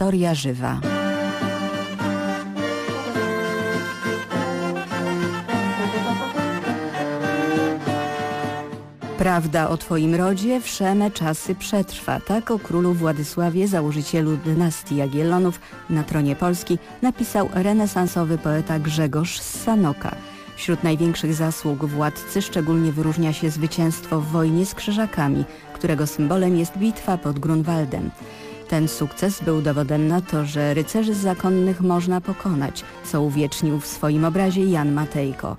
Historia żywa. Prawda o Twoim rodzie wszeme czasy przetrwa. Tak o królu Władysławie, założycielu dynastii Jagiellonów na tronie Polski, napisał renesansowy poeta Grzegorz Sanoka. Wśród największych zasług władcy szczególnie wyróżnia się zwycięstwo w wojnie z Krzyżakami, którego symbolem jest bitwa pod Grunwaldem. Ten sukces był dowodem na to, że rycerzy zakonnych można pokonać, co uwiecznił w swoim obrazie Jan Matejko.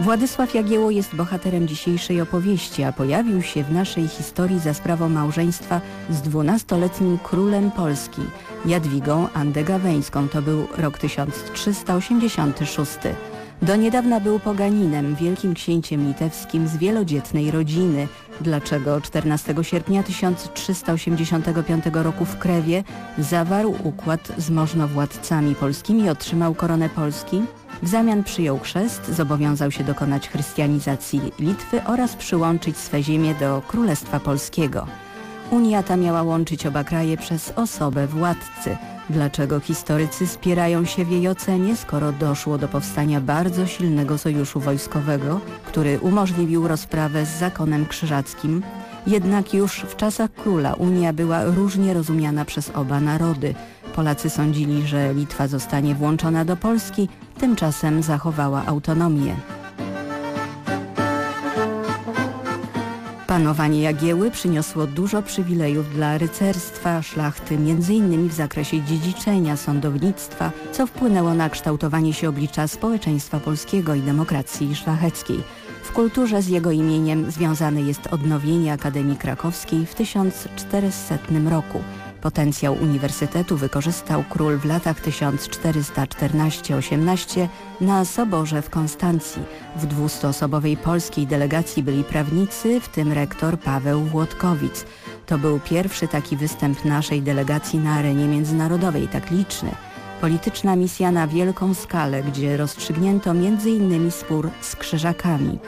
Władysław Jagieło jest bohaterem dzisiejszej opowieści, a pojawił się w naszej historii za sprawą małżeństwa z dwunastoletnim królem Polski, Jadwigą Andegaweńską. To był rok 1386. Do niedawna był poganinem, wielkim księciem litewskim z wielodzietnej rodziny. Dlaczego 14 sierpnia 1385 roku w Krewie zawarł układ z możnowładcami polskimi i otrzymał koronę Polski? W zamian przyjął chrzest, zobowiązał się dokonać chrystianizacji Litwy oraz przyłączyć swe ziemię do Królestwa Polskiego. Unia ta miała łączyć oba kraje przez osobę władcy. Dlaczego historycy spierają się w jej ocenie, skoro doszło do powstania bardzo silnego sojuszu wojskowego, który umożliwił rozprawę z zakonem krzyżackim? Jednak już w czasach króla Unia była różnie rozumiana przez oba narody. Polacy sądzili, że Litwa zostanie włączona do Polski, tymczasem zachowała autonomię. Panowanie Jagieły przyniosło dużo przywilejów dla rycerstwa, szlachty, m.in. w zakresie dziedziczenia, sądownictwa, co wpłynęło na kształtowanie się oblicza społeczeństwa polskiego i demokracji szlacheckiej. W kulturze z jego imieniem związane jest odnowienie Akademii Krakowskiej w 1400 roku. Potencjał uniwersytetu wykorzystał król w latach 1414-18 na Soborze w Konstancji. W dwustoosobowej polskiej delegacji byli prawnicy, w tym rektor Paweł Włodkowic. To był pierwszy taki występ naszej delegacji na arenie międzynarodowej, tak liczny. Polityczna misja na wielką skalę, gdzie rozstrzygnięto m.in. spór z krzyżakami.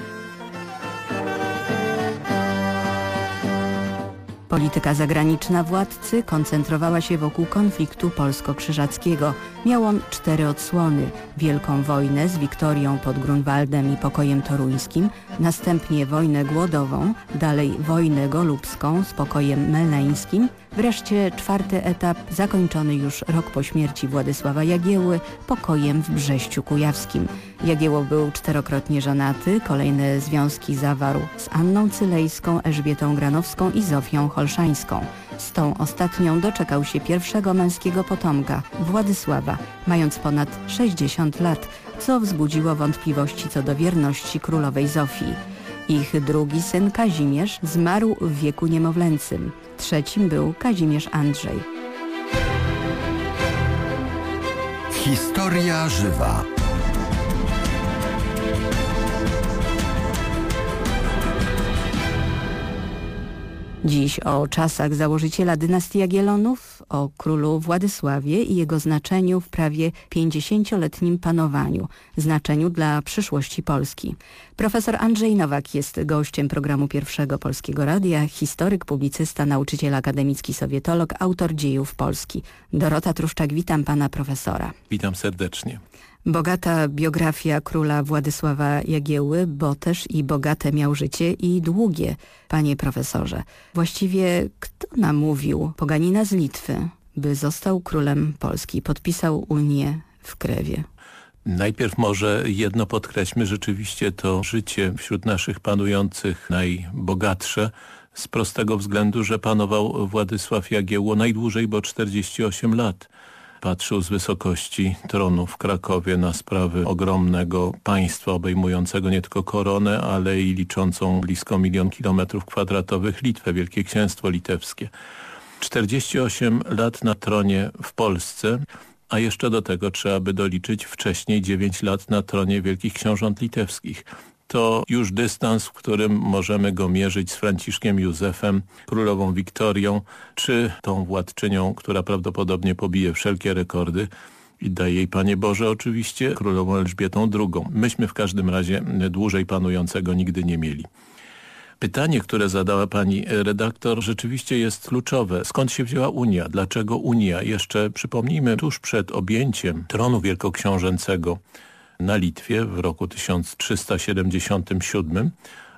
Polityka zagraniczna władcy koncentrowała się wokół konfliktu polsko-krzyżackiego. Miał on cztery odsłony. Wielką wojnę z Wiktorią pod Grunwaldem i pokojem toruńskim, następnie wojnę głodową, dalej wojnę golubską z pokojem meleńskim, wreszcie czwarty etap zakończony już rok po śmierci Władysława Jagieły pokojem w Brześciu Kujawskim. Jagieło był czterokrotnie żonaty, kolejne związki zawarł z Anną Cylejską, Elżbietą Granowską i Zofią Holszańską. Z tą ostatnią doczekał się pierwszego męskiego potomka, Władysława, mając ponad 60 lat, co wzbudziło wątpliwości co do wierności królowej Zofii. Ich drugi syn Kazimierz zmarł w wieku niemowlęcym. Trzecim był Kazimierz Andrzej. Historia żywa. Dziś o czasach założyciela dynastii Jagiellonów, o królu Władysławie i jego znaczeniu w prawie 50-letnim panowaniu, znaczeniu dla przyszłości Polski. Profesor Andrzej Nowak jest gościem programu Pierwszego Polskiego Radia, historyk, publicysta, nauczyciel akademicki, sowietolog, autor dziejów Polski. Dorota Truszczak, witam pana profesora. Witam serdecznie. Bogata biografia króla Władysława Jagieły, bo też i bogate miał życie i długie, panie profesorze. Właściwie kto namówił poganina z Litwy, by został królem Polski, podpisał Unię w Krewie? Najpierw może jedno podkreślmy, rzeczywiście to życie wśród naszych panujących najbogatsze z prostego względu, że panował Władysław Jagiełło najdłużej, bo 48 lat patrzył z wysokości tronu w Krakowie na sprawy ogromnego państwa obejmującego nie tylko koronę, ale i liczącą blisko milion kilometrów kwadratowych Litwę, Wielkie Księstwo Litewskie. 48 lat na tronie w Polsce, a jeszcze do tego trzeba by doliczyć wcześniej 9 lat na tronie Wielkich Książąt Litewskich to już dystans, w którym możemy go mierzyć z Franciszkiem Józefem, królową Wiktorią, czy tą władczynią, która prawdopodobnie pobije wszelkie rekordy i daje jej Panie Boże oczywiście, królową Elżbietą II. Myśmy w każdym razie dłużej panującego nigdy nie mieli. Pytanie, które zadała pani redaktor rzeczywiście jest kluczowe. Skąd się wzięła Unia? Dlaczego Unia? Jeszcze przypomnijmy, tuż przed objęciem tronu wielkoksiążęcego na Litwie w roku 1377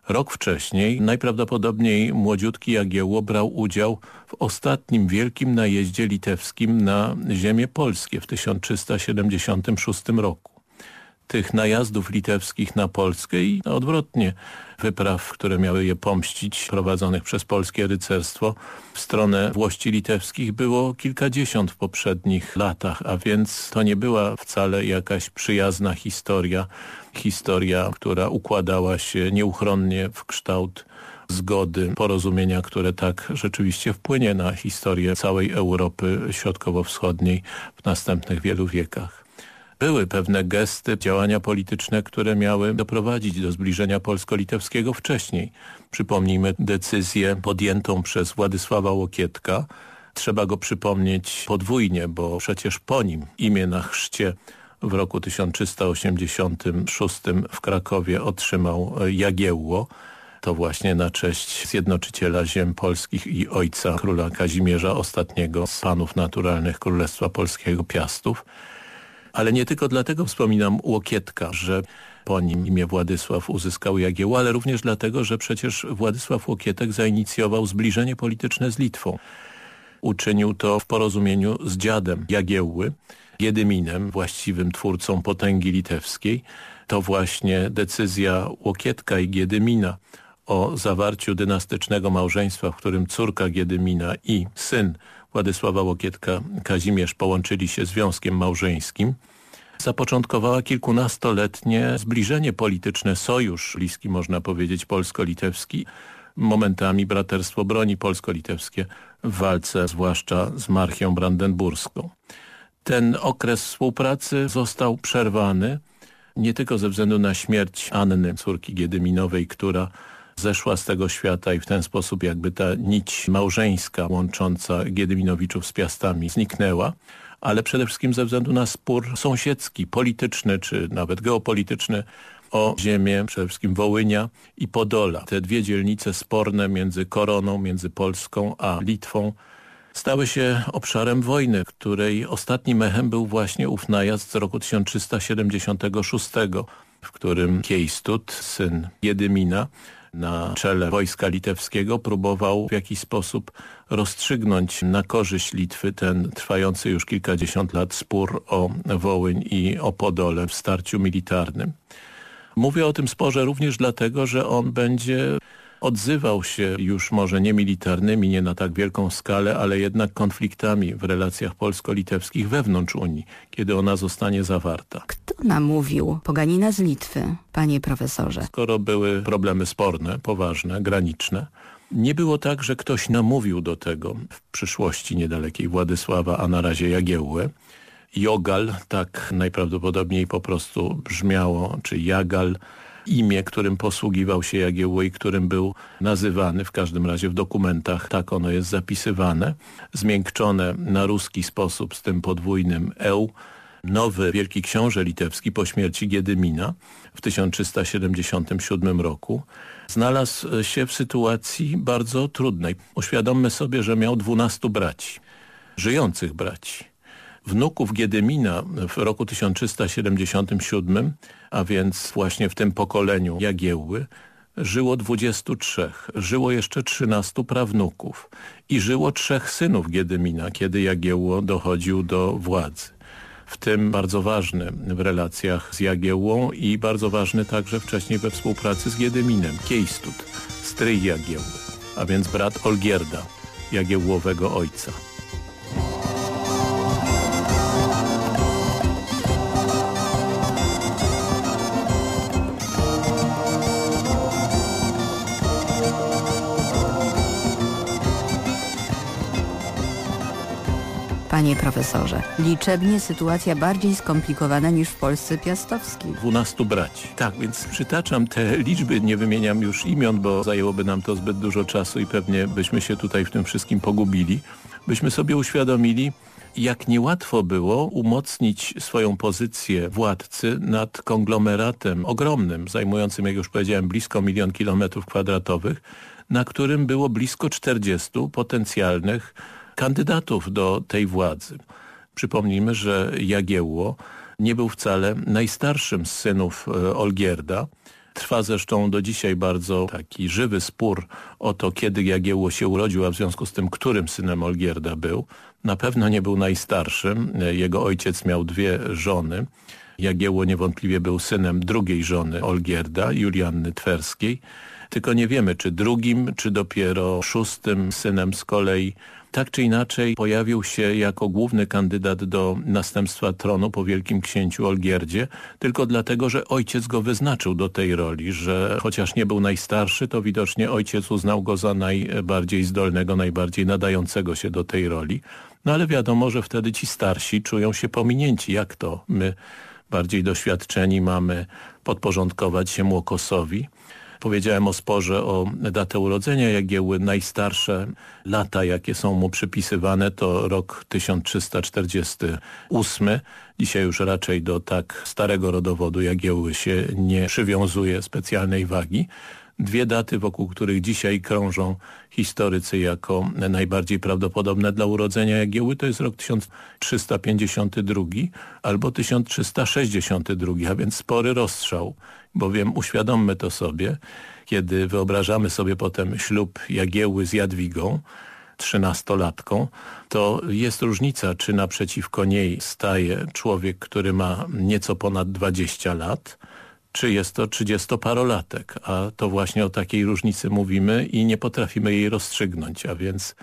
Rok wcześniej najprawdopodobniej młodziutki Jagiełło brał udział w ostatnim wielkim najeździe litewskim na ziemię polskie w 1376 roku tych najazdów litewskich na Polskę i odwrotnie wypraw, które miały je pomścić, prowadzonych przez polskie rycerstwo w stronę włości litewskich było kilkadziesiąt w poprzednich latach, a więc to nie była wcale jakaś przyjazna historia, historia, która układała się nieuchronnie w kształt zgody, porozumienia, które tak rzeczywiście wpłynie na historię całej Europy Środkowo-Wschodniej w następnych wielu wiekach. Były pewne gesty, działania polityczne, które miały doprowadzić do zbliżenia polsko-litewskiego wcześniej. Przypomnijmy decyzję podjętą przez Władysława Łokietka. Trzeba go przypomnieć podwójnie, bo przecież po nim imię na chrzcie w roku 1386 w Krakowie otrzymał Jagiełło. To właśnie na cześć zjednoczyciela ziem polskich i ojca króla Kazimierza, ostatniego z panów naturalnych Królestwa Polskiego Piastów. Ale nie tylko dlatego wspominam Łokietka, że po nim imię Władysław uzyskał Jagiełło, ale również dlatego, że przecież Władysław Łokietek zainicjował zbliżenie polityczne z Litwą. Uczynił to w porozumieniu z dziadem Jagiełły, Giedyminem, właściwym twórcą potęgi litewskiej. To właśnie decyzja Łokietka i Giedymina o zawarciu dynastycznego małżeństwa, w którym córka Giedymina i syn Władysława Łokietka Kazimierz połączyli się związkiem małżeńskim, zapoczątkowała kilkunastoletnie zbliżenie polityczne, sojusz bliski można powiedzieć polsko-litewski, momentami braterstwo broni polsko-litewskie w walce zwłaszcza z Marchią Brandenburską. Ten okres współpracy został przerwany nie tylko ze względu na śmierć Anny, córki Giedyminowej, która zeszła z tego świata i w ten sposób jakby ta nić małżeńska łącząca Giedyminowiczów z Piastami zniknęła, ale przede wszystkim ze względu na spór sąsiedzki, polityczny czy nawet geopolityczny o ziemię, przede wszystkim Wołynia i Podola. Te dwie dzielnice sporne między Koroną, między Polską a Litwą stały się obszarem wojny, której ostatnim echem był właśnie ów najazd z roku 1376, w którym Kiejstut, syn Jedymina, na czele wojska litewskiego próbował w jakiś sposób rozstrzygnąć na korzyść Litwy ten trwający już kilkadziesiąt lat spór o Wołyń i o Podole w starciu militarnym. Mówię o tym sporze również dlatego, że on będzie odzywał się już może nie militarnymi, nie na tak wielką skalę, ale jednak konfliktami w relacjach polsko-litewskich wewnątrz Unii, kiedy ona zostanie zawarta. Kto namówił poganina z Litwy, panie profesorze? Skoro były problemy sporne, poważne, graniczne, nie było tak, że ktoś namówił do tego w przyszłości niedalekiej Władysława, a na razie Jagiełłę. Jogal, tak najprawdopodobniej po prostu brzmiało, czy Jagal, imię, którym posługiwał się Jagiełło i którym był nazywany, w każdym razie w dokumentach tak ono jest zapisywane, zmiękczone na ruski sposób z tym podwójnym eł, nowy wielki książę litewski po śmierci Giedymina w 1377 roku znalazł się w sytuacji bardzo trudnej. Uświadommy sobie, że miał dwunastu braci, żyjących braci wnuków Giedymina w roku 1377, a więc właśnie w tym pokoleniu Jagiełły, żyło 23, żyło jeszcze 13 prawnuków i żyło trzech synów Giedymina, kiedy Jagiełło dochodził do władzy. W tym bardzo ważny w relacjach z Jagiełłą i bardzo ważny także wcześniej we współpracy z Giedyminem, Kiejstut, stryj Jagiełły, a więc brat Olgierda, Jagiełłowego ojca. Panie profesorze, liczebnie sytuacja bardziej skomplikowana niż w Polsce piastowskiej. 12 braci. Tak, więc przytaczam te liczby, nie wymieniam już imion, bo zajęłoby nam to zbyt dużo czasu i pewnie byśmy się tutaj w tym wszystkim pogubili. Byśmy sobie uświadomili, jak niełatwo było umocnić swoją pozycję władcy nad konglomeratem ogromnym, zajmującym, jak już powiedziałem, blisko milion kilometrów kwadratowych, na którym było blisko 40 potencjalnych kandydatów do tej władzy. Przypomnijmy, że Jagiełło nie był wcale najstarszym z synów e, Olgierda. Trwa zresztą do dzisiaj bardzo taki żywy spór o to, kiedy Jagiełło się urodził, a w związku z tym, którym synem Olgierda był. Na pewno nie był najstarszym. Jego ojciec miał dwie żony. Jagiełło niewątpliwie był synem drugiej żony Olgierda, Julianny Twerskiej. Tylko nie wiemy, czy drugim, czy dopiero szóstym synem z kolei tak czy inaczej pojawił się jako główny kandydat do następstwa tronu po wielkim księciu Olgierdzie, tylko dlatego, że ojciec go wyznaczył do tej roli, że chociaż nie był najstarszy, to widocznie ojciec uznał go za najbardziej zdolnego, najbardziej nadającego się do tej roli. No ale wiadomo, że wtedy ci starsi czują się pominięci. Jak to my bardziej doświadczeni mamy podporządkować się Młokosowi? Powiedziałem o sporze o datę urodzenia Jagieły. Najstarsze lata, jakie są mu przypisywane, to rok 1348. Dzisiaj już raczej do tak starego rodowodu Jagieły się nie przywiązuje specjalnej wagi. Dwie daty, wokół których dzisiaj krążą historycy jako najbardziej prawdopodobne dla urodzenia Jagieły, to jest rok 1352 albo 1362, a więc spory rozstrzał bowiem uświadommy to sobie, kiedy wyobrażamy sobie potem ślub Jagieły z Jadwigą, trzynastolatką, to jest różnica, czy naprzeciwko niej staje człowiek, który ma nieco ponad 20 lat, czy jest to trzydziestoparolatek, a to właśnie o takiej różnicy mówimy i nie potrafimy jej rozstrzygnąć, a więc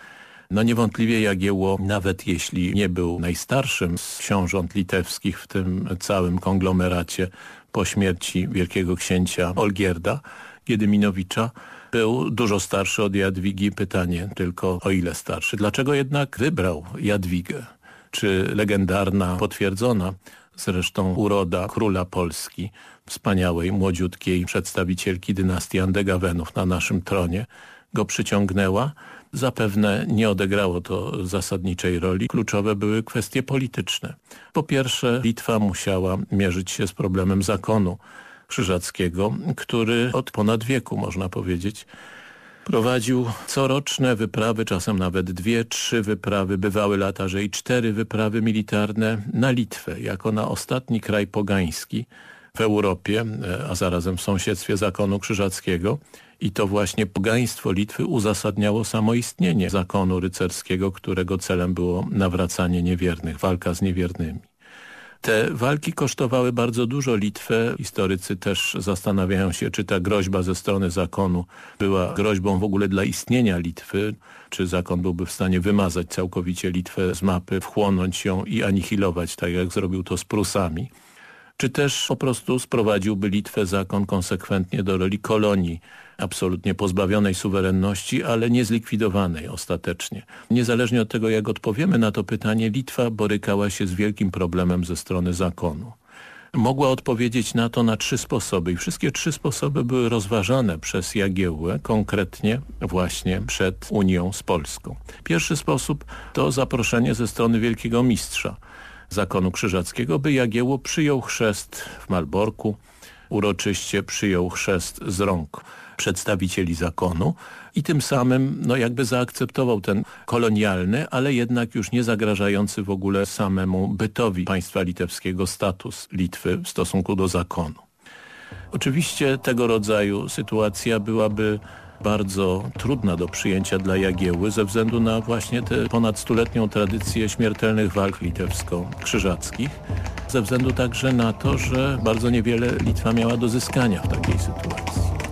no niewątpliwie Jagiełło, nawet jeśli nie był najstarszym z książąt litewskich w tym całym konglomeracie po śmierci wielkiego księcia Olgierda Giedyminowicza, był dużo starszy od Jadwigi. Pytanie tylko o ile starszy. Dlaczego jednak wybrał Jadwigę? Czy legendarna, potwierdzona zresztą uroda króla Polski, wspaniałej, młodziutkiej przedstawicielki dynastii Andegawenów na naszym tronie, go przyciągnęła? Zapewne nie odegrało to zasadniczej roli. Kluczowe były kwestie polityczne. Po pierwsze Litwa musiała mierzyć się z problemem zakonu krzyżackiego, który od ponad wieku, można powiedzieć, prowadził coroczne wyprawy, czasem nawet dwie, trzy wyprawy, bywały lata, że i cztery wyprawy militarne na Litwę, jako na ostatni kraj pogański w Europie, a zarazem w sąsiedztwie zakonu krzyżackiego i to właśnie pogaństwo Litwy uzasadniało samoistnienie zakonu rycerskiego, którego celem było nawracanie niewiernych, walka z niewiernymi. Te walki kosztowały bardzo dużo Litwę. Historycy też zastanawiają się, czy ta groźba ze strony zakonu była groźbą w ogóle dla istnienia Litwy, czy zakon byłby w stanie wymazać całkowicie Litwę z mapy, wchłonąć ją i anihilować, tak jak zrobił to z Prusami czy też po prostu sprowadziłby Litwę zakon konsekwentnie do roli kolonii absolutnie pozbawionej suwerenności, ale nie zlikwidowanej ostatecznie. Niezależnie od tego, jak odpowiemy na to pytanie, Litwa borykała się z wielkim problemem ze strony zakonu. Mogła odpowiedzieć na to na trzy sposoby i wszystkie trzy sposoby były rozważane przez Jagiełłę, konkretnie właśnie przed Unią z Polską. Pierwszy sposób to zaproszenie ze strony Wielkiego Mistrza zakonu krzyżackiego, by Jagiełło przyjął chrzest w Malborku, uroczyście przyjął chrzest z rąk przedstawicieli zakonu i tym samym no jakby zaakceptował ten kolonialny, ale jednak już nie zagrażający w ogóle samemu bytowi państwa litewskiego status Litwy w stosunku do zakonu. Oczywiście tego rodzaju sytuacja byłaby bardzo trudna do przyjęcia dla Jagieły ze względu na właśnie tę ponad stuletnią tradycję śmiertelnych walk litewsko-krzyżackich, ze względu także na to, że bardzo niewiele Litwa miała do zyskania w takiej sytuacji.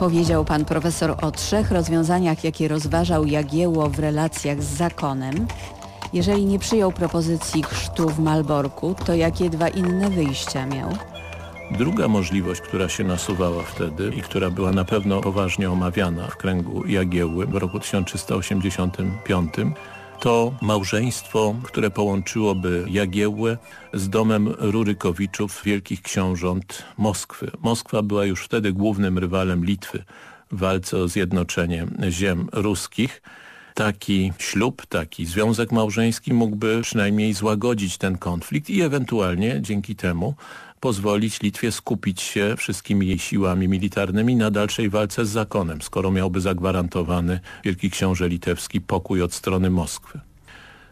Powiedział pan profesor o trzech rozwiązaniach, jakie rozważał Jagiełło w relacjach z zakonem. Jeżeli nie przyjął propozycji chrztu w Malborku, to jakie dwa inne wyjścia miał? Druga możliwość, która się nasuwała wtedy i która była na pewno poważnie omawiana w kręgu Jagiełły w roku 1385, to małżeństwo, które połączyłoby Jagiełłę z domem Rurykowiczów, wielkich książąt Moskwy. Moskwa była już wtedy głównym rywalem Litwy w walce o zjednoczenie ziem ruskich. Taki ślub, taki związek małżeński mógłby przynajmniej złagodzić ten konflikt i ewentualnie dzięki temu pozwolić Litwie skupić się wszystkimi jej siłami militarnymi na dalszej walce z zakonem, skoro miałby zagwarantowany Wielki Książę Litewski pokój od strony Moskwy.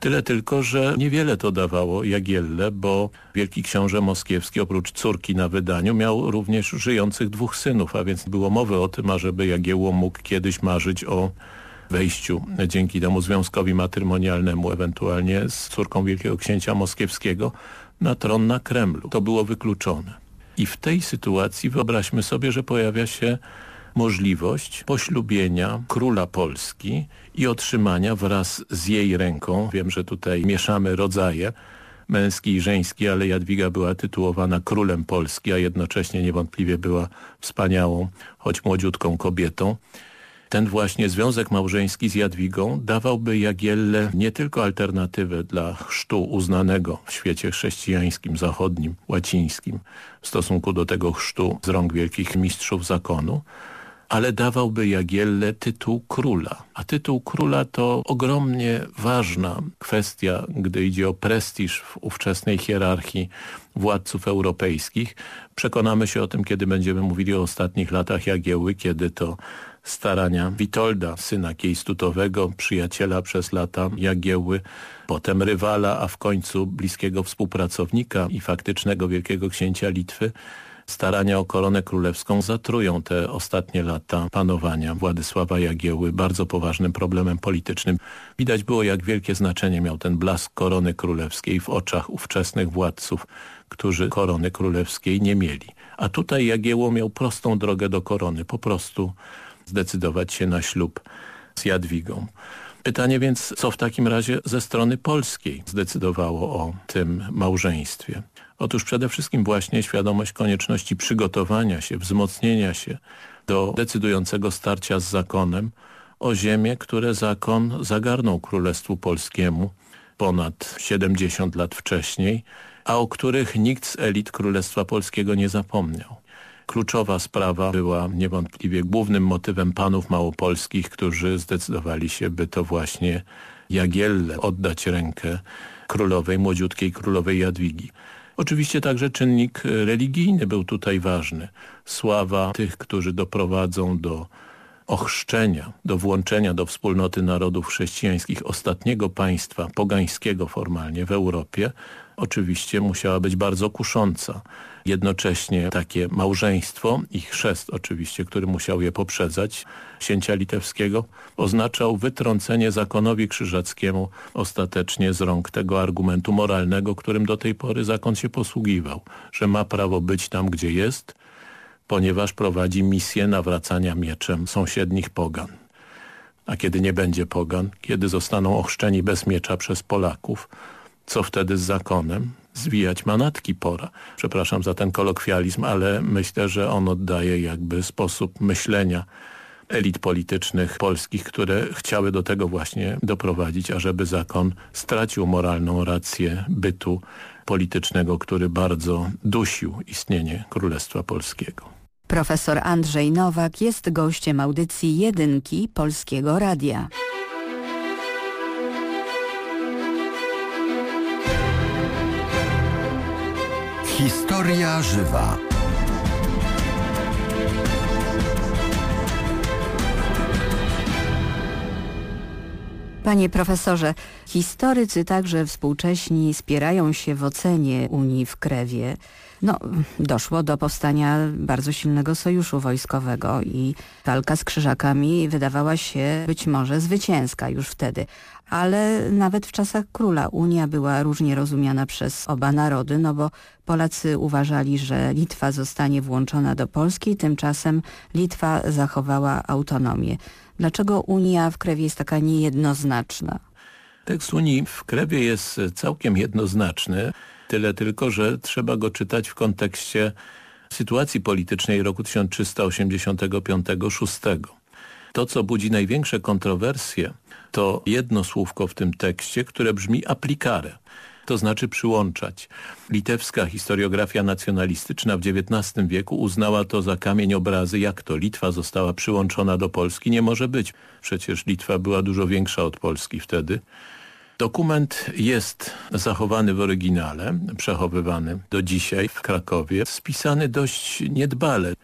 Tyle tylko, że niewiele to dawało Jagielle, bo Wielki Książę Moskiewski oprócz córki na wydaniu miał również żyjących dwóch synów, a więc było mowy o tym, ażeby Jagiełło mógł kiedyś marzyć o wejściu dzięki temu związkowi matrymonialnemu, ewentualnie z córką Wielkiego Księcia Moskiewskiego, na tron na Kremlu. To było wykluczone. I w tej sytuacji wyobraźmy sobie, że pojawia się możliwość poślubienia króla Polski i otrzymania wraz z jej ręką, wiem, że tutaj mieszamy rodzaje, męski i żeński, ale Jadwiga była tytułowana królem Polski, a jednocześnie niewątpliwie była wspaniałą, choć młodziutką kobietą, ten właśnie związek małżeński z Jadwigą dawałby Jagielle nie tylko alternatywę dla chrztu uznanego w świecie chrześcijańskim, zachodnim, łacińskim w stosunku do tego chrztu z rąk wielkich mistrzów zakonu, ale dawałby Jagielle tytuł króla. A tytuł króla to ogromnie ważna kwestia, gdy idzie o prestiż w ówczesnej hierarchii władców europejskich. Przekonamy się o tym, kiedy będziemy mówili o ostatnich latach Jagieły, kiedy to starania Witolda, syna Kiejstutowego, przyjaciela przez lata Jagieły, potem rywala, a w końcu bliskiego współpracownika i faktycznego wielkiego księcia Litwy, starania o koronę królewską zatrują te ostatnie lata panowania Władysława Jagieły bardzo poważnym problemem politycznym. Widać było, jak wielkie znaczenie miał ten blask korony królewskiej w oczach ówczesnych władców, którzy korony królewskiej nie mieli. A tutaj Jagieło miał prostą drogę do korony, po prostu zdecydować się na ślub z Jadwigą. Pytanie więc, co w takim razie ze strony polskiej zdecydowało o tym małżeństwie? Otóż przede wszystkim właśnie świadomość konieczności przygotowania się, wzmocnienia się do decydującego starcia z zakonem o ziemię, które zakon zagarnął Królestwu Polskiemu ponad 70 lat wcześniej, a o których nikt z elit Królestwa Polskiego nie zapomniał. Kluczowa sprawa była niewątpliwie głównym motywem panów małopolskich, którzy zdecydowali się, by to właśnie Jagielle oddać rękę królowej, młodziutkiej królowej Jadwigi. Oczywiście także czynnik religijny był tutaj ważny. Sława tych, którzy doprowadzą do ochrzczenia, do włączenia do wspólnoty narodów chrześcijańskich ostatniego państwa pogańskiego formalnie w Europie, oczywiście musiała być bardzo kusząca. Jednocześnie takie małżeństwo i chrzest oczywiście, który musiał je poprzedzać, księcia litewskiego, oznaczał wytrącenie zakonowi krzyżackiemu ostatecznie z rąk tego argumentu moralnego, którym do tej pory zakon się posługiwał, że ma prawo być tam, gdzie jest, ponieważ prowadzi misję nawracania mieczem sąsiednich pogan. A kiedy nie będzie pogan, kiedy zostaną ochrzczeni bez miecza przez Polaków, co wtedy z zakonem? Zwijać manatki pora. Przepraszam za ten kolokwializm, ale myślę, że on oddaje jakby sposób myślenia elit politycznych polskich, które chciały do tego właśnie doprowadzić, ażeby zakon stracił moralną rację bytu politycznego, który bardzo dusił istnienie Królestwa Polskiego. Profesor Andrzej Nowak jest gościem audycji Jedynki Polskiego Radia. Historia żywa. Panie profesorze, historycy także współcześni spierają się w ocenie Unii w Krewie. No, doszło do powstania bardzo silnego sojuszu wojskowego i walka z krzyżakami wydawała się być może zwycięska już wtedy. Ale nawet w czasach króla Unia była różnie rozumiana przez oba narody, no bo Polacy uważali, że Litwa zostanie włączona do Polski, tymczasem Litwa zachowała autonomię. Dlaczego Unia w Krewie jest taka niejednoznaczna? Tekst Unii w Krewie jest całkiem jednoznaczny, tyle tylko, że trzeba go czytać w kontekście sytuacji politycznej roku 1385-6. To, co budzi największe kontrowersje, to jedno słówko w tym tekście, które brzmi aplikare to znaczy przyłączać. Litewska historiografia nacjonalistyczna w XIX wieku uznała to za kamień obrazy, jak to Litwa została przyłączona do Polski. Nie może być. Przecież Litwa była dużo większa od Polski wtedy. Dokument jest zachowany w oryginale, przechowywany do dzisiaj w Krakowie, spisany dość niedbale.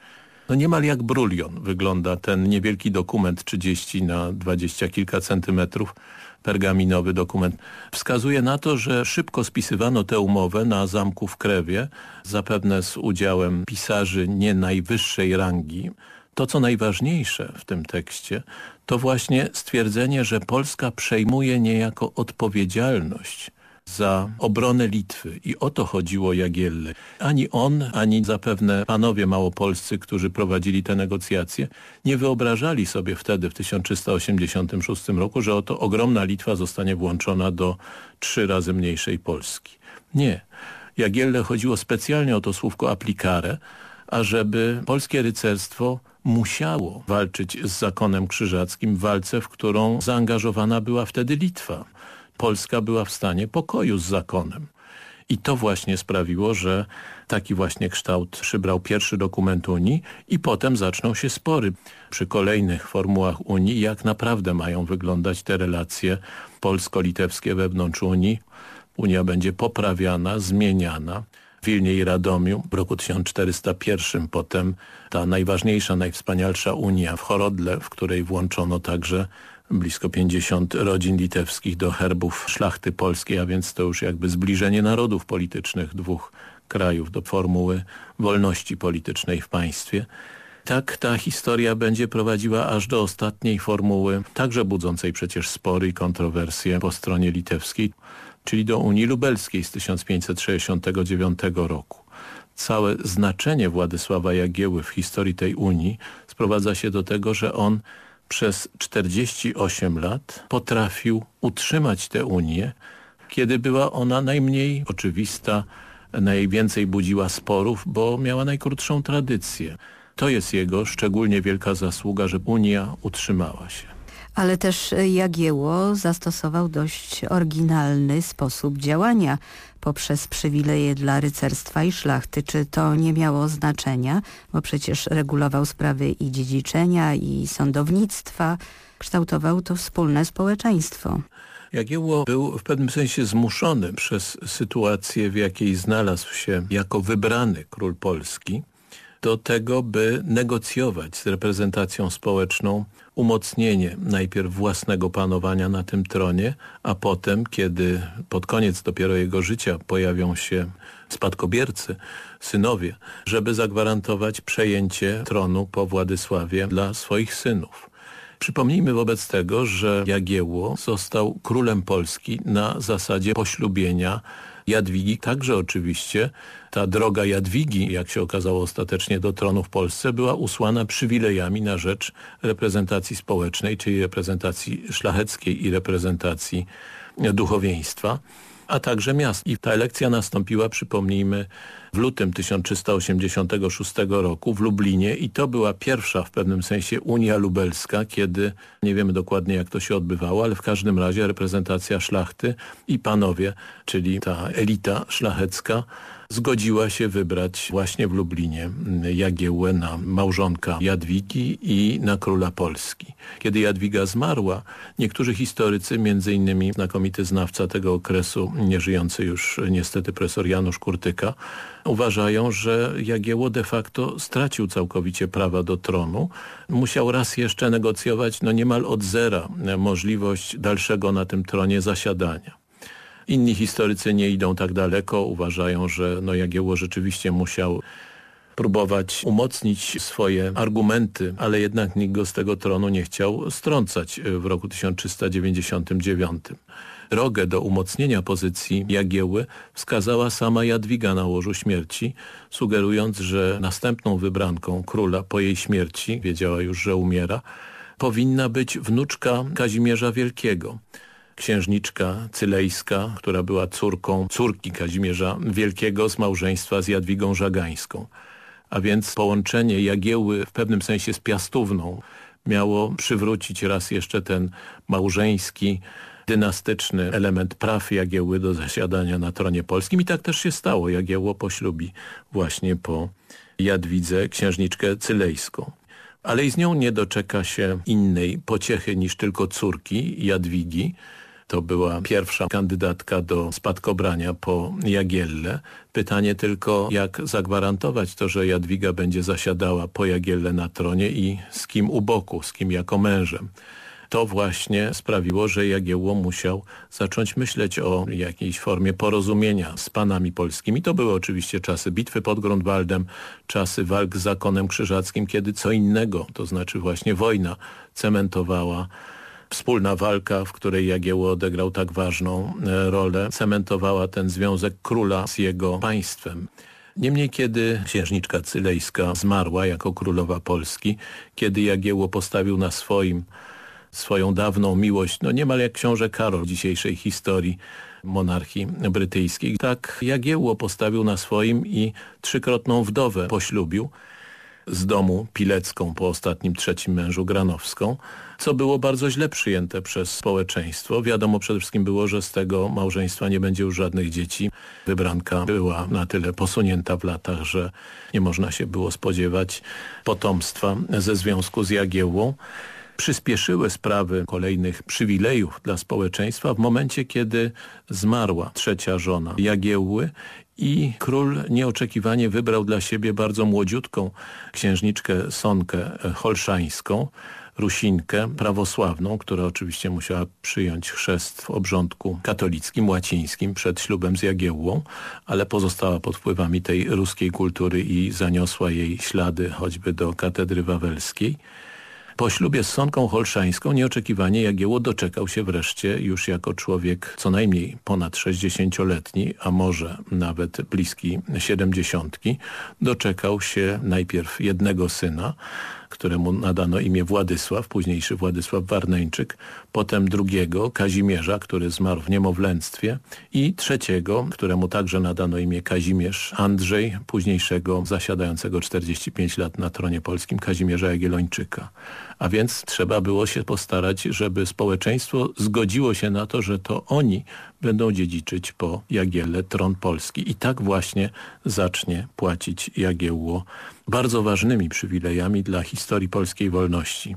No niemal jak brulion wygląda ten niewielki dokument 30 na 20 kilka centymetrów pergaminowy dokument. Wskazuje na to, że szybko spisywano tę umowę na zamku w Krewie, zapewne z udziałem pisarzy nie najwyższej rangi. To, co najważniejsze w tym tekście, to właśnie stwierdzenie, że Polska przejmuje niejako odpowiedzialność za obronę Litwy i o to chodziło Jagielle. Ani on, ani zapewne panowie małopolscy, którzy prowadzili te negocjacje, nie wyobrażali sobie wtedy w 1386 roku, że oto ogromna Litwa zostanie włączona do trzy razy mniejszej Polski. Nie. Jagielle chodziło specjalnie o to słówko aplikare, ażeby polskie rycerstwo musiało walczyć z zakonem krzyżackim w walce, w którą zaangażowana była wtedy Litwa. Polska była w stanie pokoju z zakonem. I to właśnie sprawiło, że taki właśnie kształt przybrał pierwszy dokument Unii i potem zaczną się spory przy kolejnych formułach Unii, jak naprawdę mają wyglądać te relacje polsko-litewskie wewnątrz Unii. Unia będzie poprawiana, zmieniana. W Wilnie i Radomiu w roku 1401 potem ta najważniejsza, najwspanialsza Unia w Chorodle, w której włączono także blisko 50 rodzin litewskich do herbów szlachty polskiej, a więc to już jakby zbliżenie narodów politycznych dwóch krajów do formuły wolności politycznej w państwie. Tak ta historia będzie prowadziła aż do ostatniej formuły, także budzącej przecież spory i kontrowersje po stronie litewskiej, czyli do Unii Lubelskiej z 1569 roku. Całe znaczenie Władysława Jagieły w historii tej Unii sprowadza się do tego, że on przez 48 lat potrafił utrzymać tę Unię, kiedy była ona najmniej oczywista, najwięcej budziła sporów, bo miała najkrótszą tradycję. To jest jego szczególnie wielka zasługa, że Unia utrzymała się. Ale też Jagieło zastosował dość oryginalny sposób działania poprzez przywileje dla rycerstwa i szlachty. Czy to nie miało znaczenia? Bo przecież regulował sprawy i dziedziczenia, i sądownictwa. Kształtował to wspólne społeczeństwo. Jagiełło był w pewnym sensie zmuszony przez sytuację, w jakiej znalazł się jako wybrany król Polski, do tego, by negocjować z reprezentacją społeczną umocnienie najpierw własnego panowania na tym tronie, a potem, kiedy pod koniec dopiero jego życia pojawią się spadkobiercy, synowie, żeby zagwarantować przejęcie tronu po Władysławie dla swoich synów. Przypomnijmy wobec tego, że Jagiełło został królem Polski na zasadzie poślubienia Jadwigi, także oczywiście ta droga Jadwigi, jak się okazało ostatecznie do tronu w Polsce, była usłana przywilejami na rzecz reprezentacji społecznej, czyli reprezentacji szlacheckiej i reprezentacji duchowieństwa a także miast. I ta elekcja nastąpiła, przypomnijmy, w lutym 1386 roku w Lublinie i to była pierwsza w pewnym sensie Unia Lubelska, kiedy nie wiemy dokładnie jak to się odbywało, ale w każdym razie reprezentacja szlachty i panowie, czyli ta elita szlachecka zgodziła się wybrać właśnie w Lublinie Jagiełłę na małżonka Jadwigi i na króla Polski. Kiedy Jadwiga zmarła, niektórzy historycy, między innymi znakomity znawca tego okresu, nieżyjący już niestety profesor Janusz Kurtyka, uważają, że Jagiełło de facto stracił całkowicie prawa do tronu. Musiał raz jeszcze negocjować no niemal od zera możliwość dalszego na tym tronie zasiadania. Inni historycy nie idą tak daleko, uważają, że no Jagiełło rzeczywiście musiał próbować umocnić swoje argumenty, ale jednak nikt go z tego tronu nie chciał strącać w roku 1399. Drogę do umocnienia pozycji Jagieły wskazała sama Jadwiga na łożu śmierci, sugerując, że następną wybranką króla po jej śmierci, wiedziała już, że umiera, powinna być wnuczka Kazimierza Wielkiego. księżniczka cylejska, która była córką córki Kazimierza Wielkiego z małżeństwa z Jadwigą Żagańską. A więc połączenie Jagieły w pewnym sensie z Piastówną miało przywrócić raz jeszcze ten małżeński, dynastyczny element praw Jagieły do zasiadania na tronie polskim i tak też się stało. Jagiełło poślubi właśnie po Jadwidze księżniczkę cylejską. Ale i z nią nie doczeka się innej pociechy niż tylko córki Jadwigi, to była pierwsza kandydatka do spadkobrania po Jagielle. Pytanie tylko, jak zagwarantować to, że Jadwiga będzie zasiadała po Jagielle na tronie i z kim u boku, z kim jako mężem to właśnie sprawiło, że Jagiełło musiał zacząć myśleć o jakiejś formie porozumienia z panami polskimi. To były oczywiście czasy bitwy pod Grunwaldem, czasy walk z zakonem krzyżackim, kiedy co innego, to znaczy właśnie wojna cementowała wspólna walka, w której Jagiełło odegrał tak ważną e, rolę, cementowała ten związek króla z jego państwem. Niemniej kiedy księżniczka cylejska zmarła jako królowa Polski, kiedy Jagiełło postawił na swoim swoją dawną miłość, no niemal jak książę Karol dzisiejszej historii monarchii brytyjskiej. Tak Jagiełło postawił na swoim i trzykrotną wdowę poślubił z domu Pilecką po ostatnim trzecim mężu Granowską, co było bardzo źle przyjęte przez społeczeństwo. Wiadomo przede wszystkim było, że z tego małżeństwa nie będzie już żadnych dzieci. Wybranka była na tyle posunięta w latach, że nie można się było spodziewać potomstwa ze związku z Jagiełłą przyspieszyły sprawy kolejnych przywilejów dla społeczeństwa w momencie, kiedy zmarła trzecia żona Jagiełły i król nieoczekiwanie wybrał dla siebie bardzo młodziutką księżniczkę Sonkę Holszańską, Rusinkę prawosławną, która oczywiście musiała przyjąć chrzest w obrządku katolickim, łacińskim przed ślubem z Jagiełłą, ale pozostała pod wpływami tej ruskiej kultury i zaniosła jej ślady choćby do katedry wawelskiej. Po ślubie z Sonką Holszańską nieoczekiwanie Jagiełło doczekał się wreszcie już jako człowiek co najmniej ponad 60-letni, a może nawet bliski siedemdziesiątki, doczekał się najpierw jednego syna, któremu nadano imię Władysław, późniejszy Władysław Warneńczyk, potem drugiego, Kazimierza, który zmarł w niemowlęctwie i trzeciego, któremu także nadano imię Kazimierz Andrzej, późniejszego zasiadającego 45 lat na tronie polskim Kazimierza Jagiellończyka. A więc trzeba było się postarać, żeby społeczeństwo zgodziło się na to, że to oni będą dziedziczyć po Jagielle tron Polski. I tak właśnie zacznie płacić Jagiełło bardzo ważnymi przywilejami dla historii polskiej wolności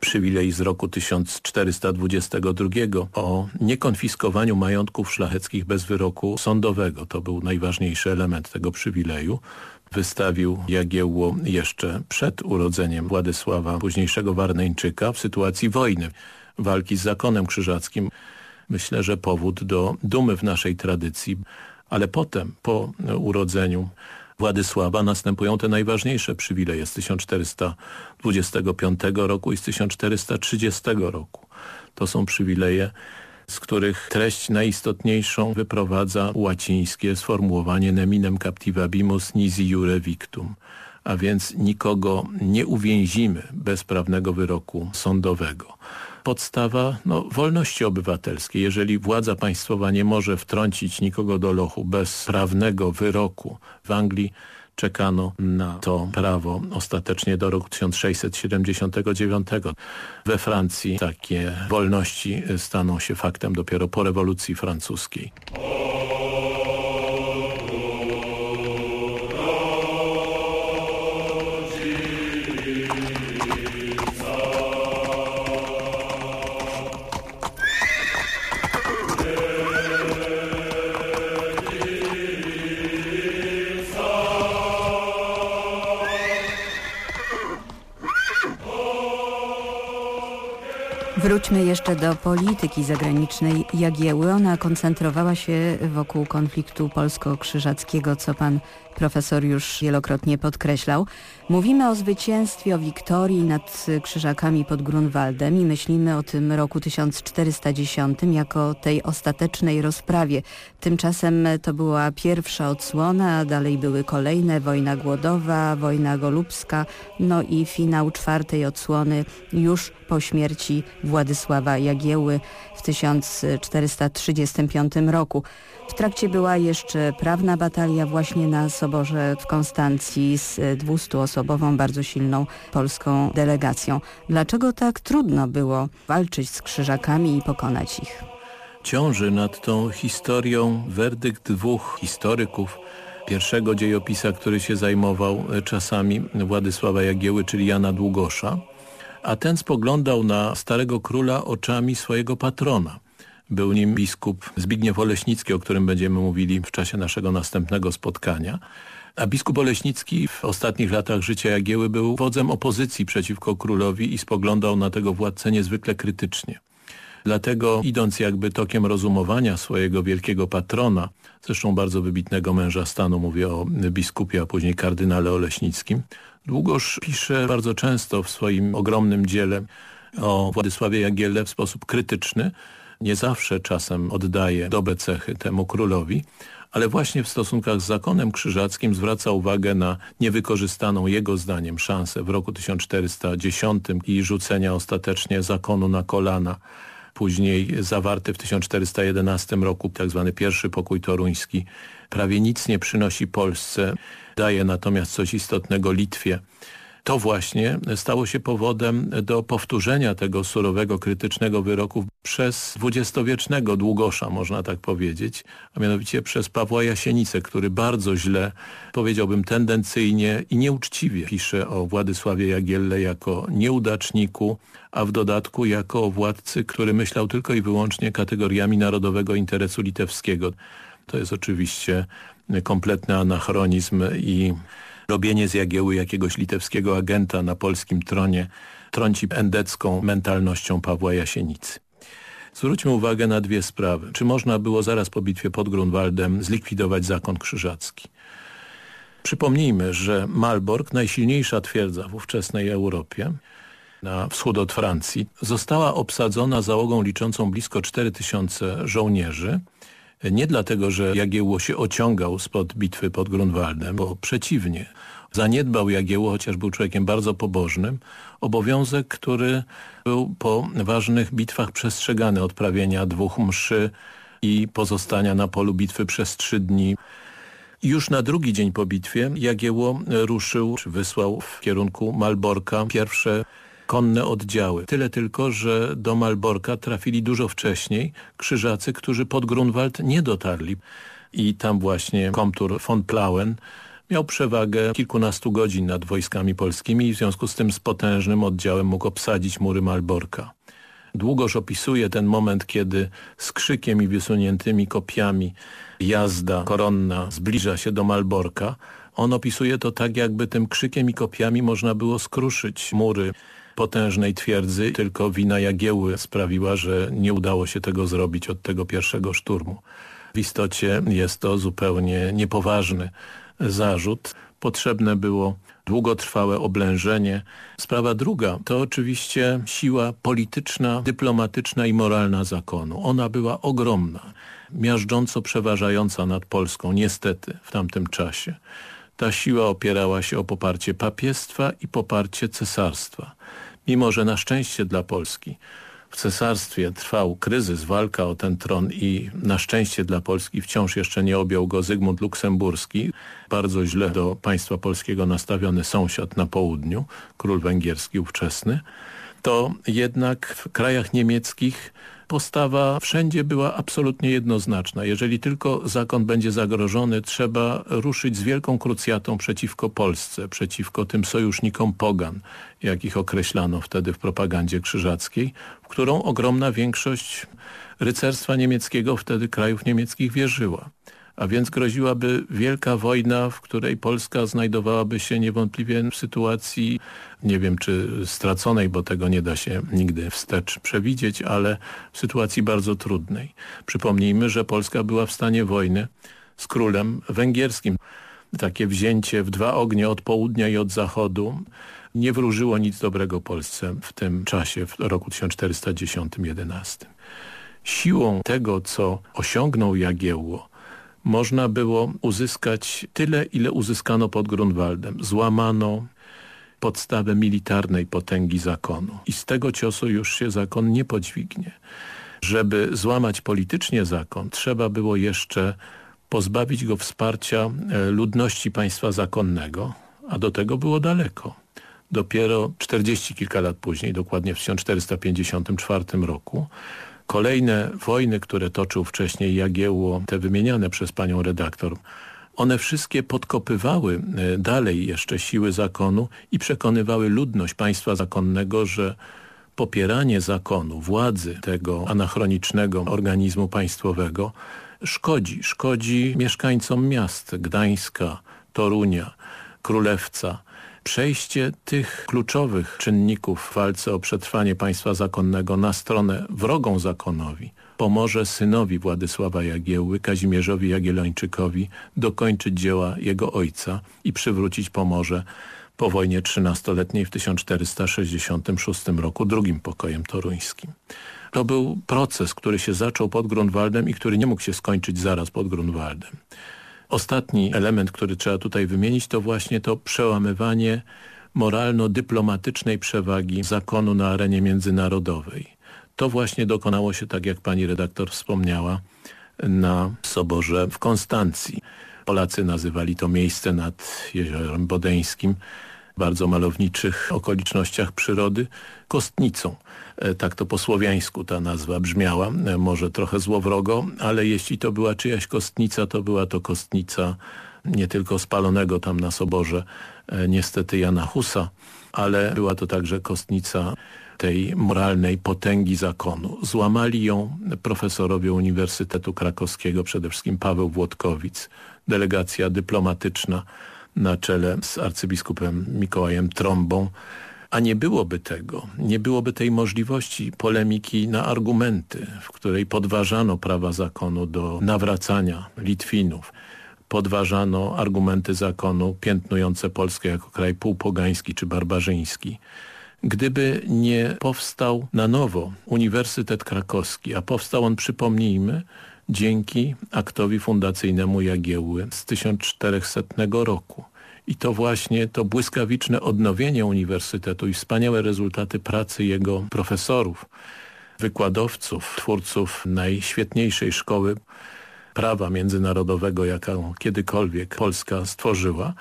przywilej z roku 1422 o niekonfiskowaniu majątków szlacheckich bez wyroku sądowego. To był najważniejszy element tego przywileju. Wystawił Jagiełło jeszcze przed urodzeniem Władysława, późniejszego Warneńczyka w sytuacji wojny, walki z zakonem krzyżackim. Myślę, że powód do dumy w naszej tradycji, ale potem, po urodzeniu Władysława następują te najważniejsze przywileje z 1425 roku i z 1430 roku. To są przywileje, z których treść najistotniejszą wyprowadza łacińskie sformułowanie neminem captivabimus nisi jure victum, a więc nikogo nie uwięzimy bez prawnego wyroku sądowego podstawa no, wolności obywatelskiej. Jeżeli władza państwowa nie może wtrącić nikogo do lochu bez prawnego wyroku w Anglii, czekano na to prawo ostatecznie do roku 1679. We Francji takie wolności staną się faktem dopiero po rewolucji francuskiej. Wróćmy jeszcze do polityki zagranicznej Jagieły. Ona koncentrowała się wokół konfliktu polsko-krzyżackiego, co pan profesor już wielokrotnie podkreślał. Mówimy o zwycięstwie, o wiktorii nad krzyżakami pod Grunwaldem i myślimy o tym roku 1410 jako tej ostatecznej rozprawie. Tymczasem to była pierwsza odsłona, a dalej były kolejne, wojna głodowa, wojna golubska, no i finał czwartej odsłony już po śmierci Władysława Jagieły w 1435 roku. W trakcie była jeszcze prawna batalia właśnie na Soborze w Konstancji z 200-osobową, bardzo silną polską delegacją. Dlaczego tak trudno było walczyć z krzyżakami i pokonać ich? Ciąży nad tą historią werdykt dwóch historyków, pierwszego dziejopisa, który się zajmował czasami Władysława Jagieły, czyli Jana Długosza, a ten spoglądał na starego króla oczami swojego patrona – był nim biskup Zbigniew Oleśnicki, o którym będziemy mówili w czasie naszego następnego spotkania. A biskup Oleśnicki w ostatnich latach życia Jagieły był wodzem opozycji przeciwko królowi i spoglądał na tego władcę niezwykle krytycznie. Dlatego idąc jakby tokiem rozumowania swojego wielkiego patrona, zresztą bardzo wybitnego męża stanu, mówię o biskupie, a później kardynale Oleśnickim, Długosz pisze bardzo często w swoim ogromnym dziele o Władysławie Jagielle w sposób krytyczny, nie zawsze czasem oddaje dobre cechy temu królowi, ale właśnie w stosunkach z zakonem krzyżackim zwraca uwagę na niewykorzystaną jego zdaniem szansę w roku 1410 i rzucenia ostatecznie zakonu na kolana. Później zawarty w 1411 roku tzw. Tak pierwszy pokój toruński prawie nic nie przynosi Polsce, daje natomiast coś istotnego Litwie to właśnie stało się powodem do powtórzenia tego surowego, krytycznego wyroku przez dwudziestowiecznego Długosza, można tak powiedzieć, a mianowicie przez Pawła Jasienicę, który bardzo źle, powiedziałbym tendencyjnie i nieuczciwie pisze o Władysławie Jagielle jako nieudaczniku, a w dodatku jako o władcy, który myślał tylko i wyłącznie kategoriami narodowego interesu litewskiego. To jest oczywiście kompletny anachronizm i robienie z Jagieły jakiegoś litewskiego agenta na polskim tronie trąci endecką mentalnością Pawła Jasienicy. Zwróćmy uwagę na dwie sprawy. Czy można było zaraz po bitwie pod Grunwaldem zlikwidować zakon krzyżacki? Przypomnijmy, że Malbork, najsilniejsza twierdza w ówczesnej Europie, na wschód od Francji, została obsadzona załogą liczącą blisko 4000 żołnierzy, nie dlatego, że Jagiełło się ociągał spod bitwy pod Grunwaldem, bo przeciwnie. Zaniedbał Jagiełło, chociaż był człowiekiem bardzo pobożnym, obowiązek, który był po ważnych bitwach przestrzegany odprawienia dwóch mszy i pozostania na polu bitwy przez trzy dni. Już na drugi dzień po bitwie Jagiełło ruszył, czy wysłał w kierunku Malborka pierwsze konne oddziały. Tyle tylko, że do Malborka trafili dużo wcześniej krzyżacy, którzy pod Grunwald nie dotarli. I tam właśnie komtur von Plauen miał przewagę kilkunastu godzin nad wojskami polskimi i w związku z tym z potężnym oddziałem mógł obsadzić mury Malborka. Długoż opisuje ten moment, kiedy z krzykiem i wysuniętymi kopiami jazda koronna zbliża się do Malborka. On opisuje to tak, jakby tym krzykiem i kopiami można było skruszyć mury potężnej twierdzy, tylko wina Jagieły sprawiła, że nie udało się tego zrobić od tego pierwszego szturmu. W istocie jest to zupełnie niepoważny zarzut. Potrzebne było długotrwałe oblężenie. Sprawa druga to oczywiście siła polityczna, dyplomatyczna i moralna zakonu. Ona była ogromna, miażdżąco przeważająca nad Polską, niestety, w tamtym czasie. Ta siła opierała się o poparcie papiestwa i poparcie cesarstwa mimo że na szczęście dla Polski. W cesarstwie trwał kryzys, walka o ten tron i na szczęście dla Polski wciąż jeszcze nie objął go Zygmunt Luksemburski, bardzo źle do państwa polskiego nastawiony sąsiad na południu, król węgierski ówczesny, to jednak w krajach niemieckich postawa wszędzie była absolutnie jednoznaczna. Jeżeli tylko zakon będzie zagrożony, trzeba ruszyć z wielką krucjatą przeciwko Polsce, przeciwko tym sojusznikom pogan, jakich określano wtedy w propagandzie krzyżackiej, w którą ogromna większość rycerstwa niemieckiego wtedy krajów niemieckich wierzyła a więc groziłaby wielka wojna, w której Polska znajdowałaby się niewątpliwie w sytuacji, nie wiem czy straconej, bo tego nie da się nigdy wstecz przewidzieć, ale w sytuacji bardzo trudnej. Przypomnijmy, że Polska była w stanie wojny z królem węgierskim. Takie wzięcie w dwa ognie od południa i od zachodu nie wróżyło nic dobrego Polsce w tym czasie, w roku 1410-11. Siłą tego, co osiągnął Jagiełło, można było uzyskać tyle, ile uzyskano pod Grunwaldem. Złamano podstawę militarnej potęgi zakonu. I z tego ciosu już się zakon nie podźwignie. Żeby złamać politycznie zakon, trzeba było jeszcze pozbawić go wsparcia e, ludności państwa zakonnego, a do tego było daleko. Dopiero 40 kilka lat później, dokładnie w 1454 roku, kolejne wojny, które toczył wcześniej Jagiełło, te wymieniane przez panią redaktor, one wszystkie podkopywały e, dalej jeszcze siły zakonu i przekonywały ludność państwa zakonnego, że popieranie zakonu, władzy tego anachronicznego organizmu państwowego szkodzi. Szkodzi mieszkańcom miast Gdańska, Torunia, Królewca. Przejście tych kluczowych czynników w walce o przetrwanie państwa zakonnego na stronę wrogą zakonowi pomoże synowi Władysława Jagiełły, Kazimierzowi Jagiellończykowi, dokończyć dzieła jego ojca i przywrócić Pomorze po wojnie trzynastoletniej w 1466 roku drugim pokojem toruńskim. To był proces, który się zaczął pod Grunwaldem i który nie mógł się skończyć zaraz pod Grunwaldem. Ostatni element, który trzeba tutaj wymienić, to właśnie to przełamywanie moralno-dyplomatycznej przewagi zakonu na arenie międzynarodowej. To właśnie dokonało się, tak jak pani redaktor wspomniała, na Soborze w Konstancji. Polacy nazywali to miejsce nad Jeziorem Bodeńskim bardzo malowniczych okolicznościach przyrody, kostnicą. E, tak to po słowiańsku ta nazwa brzmiała, e, może trochę złowrogo, ale jeśli to była czyjaś kostnica, to była to kostnica nie tylko spalonego tam na soborze e, niestety Jana Husa, ale była to także kostnica tej moralnej potęgi zakonu. Złamali ją profesorowie Uniwersytetu Krakowskiego, przede wszystkim Paweł Włodkowic, delegacja dyplomatyczna na czele z arcybiskupem Mikołajem Trąbą, a nie byłoby tego, nie byłoby tej możliwości polemiki na argumenty, w której podważano prawa zakonu do nawracania Litwinów, podważano argumenty zakonu piętnujące Polskę jako kraj półpogański czy barbarzyński. Gdyby nie powstał na nowo Uniwersytet Krakowski, a powstał on, przypomnijmy, dzięki aktowi fundacyjnemu Jagiełły z 1400 roku. I to właśnie to błyskawiczne odnowienie uniwersytetu i wspaniałe rezultaty pracy jego profesorów, wykładowców, twórców najświetniejszej szkoły prawa międzynarodowego, jaką kiedykolwiek Polska stworzyła,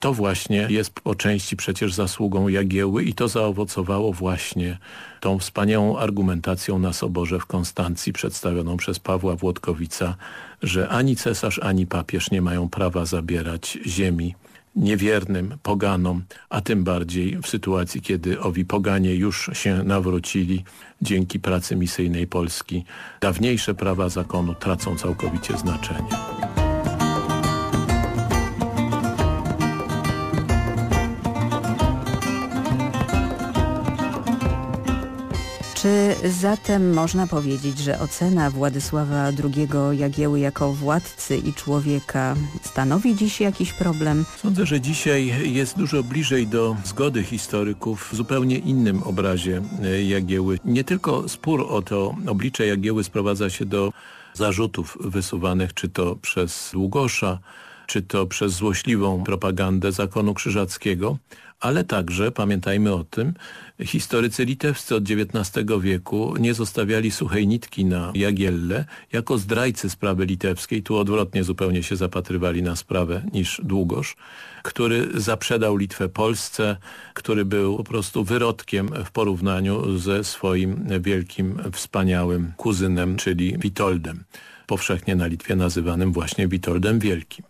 to właśnie jest po części przecież zasługą Jagieły i to zaowocowało właśnie tą wspaniałą argumentacją na Soborze w Konstancji przedstawioną przez Pawła Włodkowica, że ani cesarz, ani papież nie mają prawa zabierać ziemi niewiernym poganom, a tym bardziej w sytuacji, kiedy owi poganie już się nawrócili dzięki pracy misyjnej Polski, dawniejsze prawa zakonu tracą całkowicie znaczenie. Czy zatem można powiedzieć, że ocena Władysława II Jagieły jako władcy i człowieka stanowi dziś jakiś problem? Sądzę, że dzisiaj jest dużo bliżej do zgody historyków w zupełnie innym obrazie e, Jagieły. Nie tylko spór o to oblicze Jagieły sprowadza się do zarzutów wysuwanych czy to przez Długosza, czy to przez złośliwą propagandę zakonu krzyżackiego, ale także, pamiętajmy o tym, historycy litewscy od XIX wieku nie zostawiali suchej nitki na Jagielle jako zdrajcy sprawy litewskiej, tu odwrotnie zupełnie się zapatrywali na sprawę niż Długosz, który zaprzedał Litwę Polsce, który był po prostu wyrodkiem w porównaniu ze swoim wielkim, wspaniałym kuzynem, czyli Witoldem, powszechnie na Litwie nazywanym właśnie Witoldem Wielkim.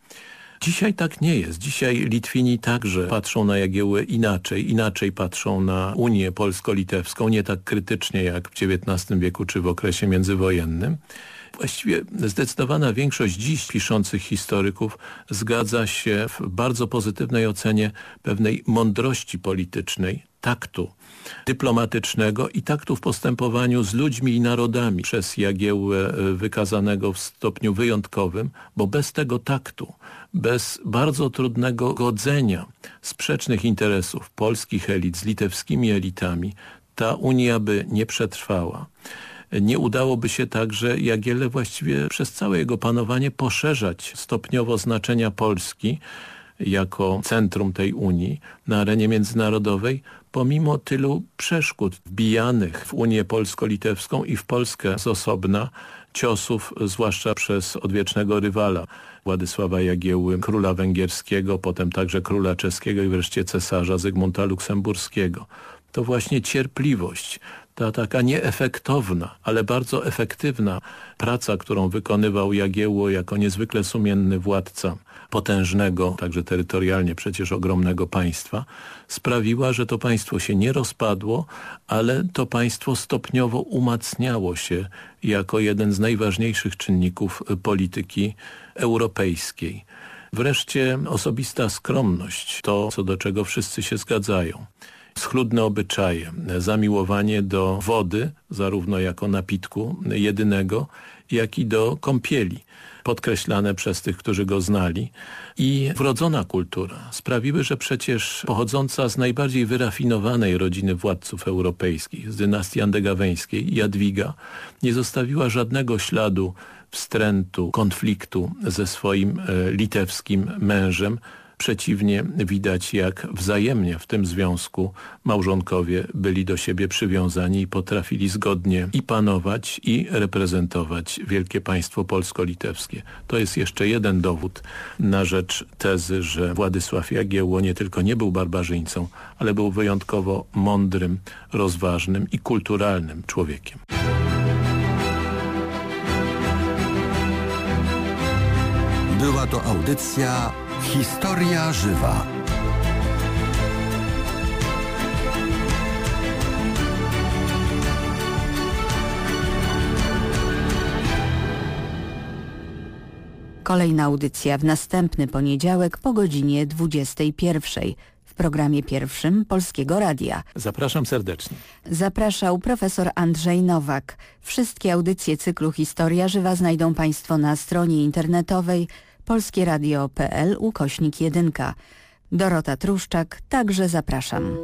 Dzisiaj tak nie jest. Dzisiaj Litwini także patrzą na Jagiełę inaczej. Inaczej patrzą na Unię Polsko-Litewską, nie tak krytycznie jak w XIX wieku czy w okresie międzywojennym. Właściwie zdecydowana większość dziś piszących historyków zgadza się w bardzo pozytywnej ocenie pewnej mądrości politycznej, taktu dyplomatycznego i taktu w postępowaniu z ludźmi i narodami przez Jagiełłę e, wykazanego w stopniu wyjątkowym, bo bez tego taktu bez bardzo trudnego godzenia sprzecznych interesów polskich elit z litewskimi elitami ta Unia by nie przetrwała. Nie udałoby się także Jagiele właściwie przez całe jego panowanie poszerzać stopniowo znaczenia Polski jako centrum tej Unii na arenie międzynarodowej, pomimo tylu przeszkód wbijanych w Unię Polsko-Litewską i w Polskę z osobna, ciosów, zwłaszcza przez odwiecznego rywala Władysława Jagieły, króla węgierskiego, potem także króla czeskiego i wreszcie cesarza Zygmunta Luksemburskiego. To właśnie cierpliwość, ta taka nieefektowna, ale bardzo efektywna praca, którą wykonywał Jagiełło jako niezwykle sumienny władca potężnego, także terytorialnie przecież ogromnego państwa, sprawiła, że to państwo się nie rozpadło, ale to państwo stopniowo umacniało się jako jeden z najważniejszych czynników polityki europejskiej. Wreszcie osobista skromność, to co do czego wszyscy się zgadzają schludne obyczaje, zamiłowanie do wody, zarówno jako napitku jedynego, jak i do kąpieli, podkreślane przez tych, którzy go znali. I wrodzona kultura sprawiły, że przecież pochodząca z najbardziej wyrafinowanej rodziny władców europejskich, z dynastii andegaweńskiej, Jadwiga, nie zostawiła żadnego śladu wstrętu, konfliktu ze swoim e, litewskim mężem, Przeciwnie, widać jak wzajemnie w tym związku małżonkowie byli do siebie przywiązani i potrafili zgodnie i panować i reprezentować wielkie państwo polsko-litewskie. To jest jeszcze jeden dowód na rzecz tezy, że Władysław Jagiełło nie tylko nie był barbarzyńcą, ale był wyjątkowo mądrym, rozważnym i kulturalnym człowiekiem. Była to audycja Historia żywa. Kolejna audycja w następny poniedziałek po godzinie 21 w programie pierwszym Polskiego Radia. Zapraszam serdecznie. Zapraszał profesor Andrzej Nowak. Wszystkie audycje cyklu Historia Żywa znajdą Państwo na stronie internetowej polskieradio.pl ukośnik 1. Dorota Truszczak, także zapraszam.